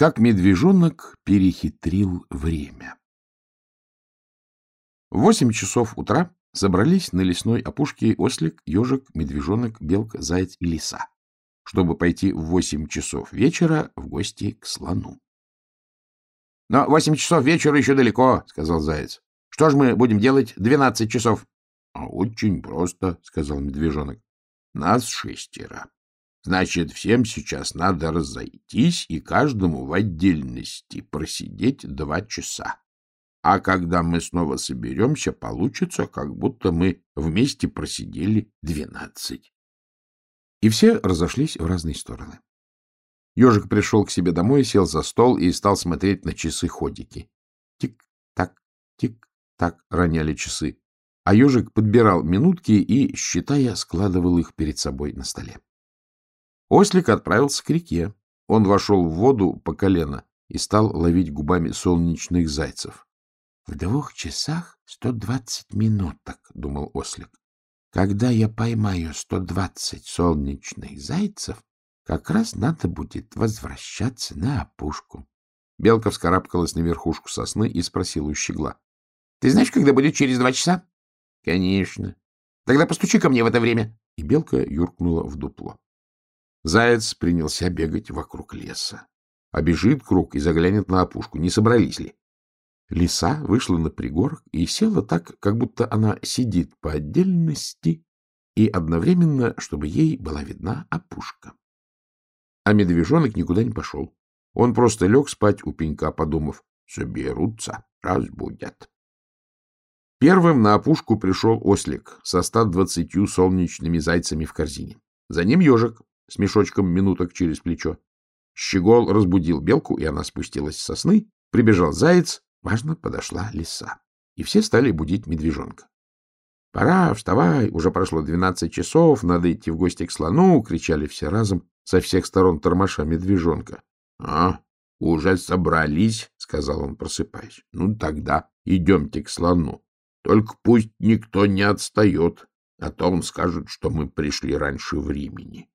Как медвежонок перехитрил время. В восемь часов утра собрались на лесной опушке ослик, ежик, медвежонок, белка, заяц и лиса, чтобы пойти в восемь часов вечера в гости к слону. — Но восемь часов вечера еще далеко, — сказал заяц. — Что ж мы будем делать двенадцать часов? — Очень просто, — сказал медвежонок. — Нас шестеро. Значит, всем сейчас надо разойтись и каждому в отдельности просидеть два часа. А когда мы снова соберемся, получится, как будто мы вместе просидели двенадцать. И все разошлись в разные стороны. Ежик пришел к себе домой, сел за стол и стал смотреть на часы-ходики. Тик-так, тик-так роняли часы, а ежик подбирал минутки и, считая, складывал их перед собой на столе. Ослик отправился к реке. Он вошел в воду по колено и стал ловить губами солнечных зайцев. — В двух часах сто двадцать минуток, — думал ослик. — Когда я поймаю сто двадцать солнечных зайцев, как раз надо будет возвращаться на опушку. Белка вскарабкалась на верхушку сосны и спросила у щегла. — Ты знаешь, когда будет через два часа? — Конечно. — Тогда постучи ко мне в это время. И белка юркнула в дупло. Заяц принялся бегать вокруг леса. Обежит круг и заглянет на опушку, не собрались ли. Лиса вышла на пригорок и села так, как будто она сидит по отдельности и одновременно, чтобы ей была видна опушка. А медвежонок никуда не пошел. Он просто лег спать у пенька, подумав, соберутся, разбудят. Первым на опушку пришел ослик со ста двадцатью солнечными зайцами в корзине. За ним ежик, с мешочком минуток через плечо. Щегол разбудил белку, и она спустилась с сосны. Прибежал заяц, важно, подошла лиса. И все стали будить медвежонка. — Пора, вставай, уже прошло двенадцать часов, надо идти в гости к слону, — кричали все разом, со всех сторон тормоша медвежонка. — А, уже собрались, — сказал он, просыпаясь. — Ну, тогда идемте к слону. Только пусть никто не отстает, а то он скажет, что мы пришли раньше времени.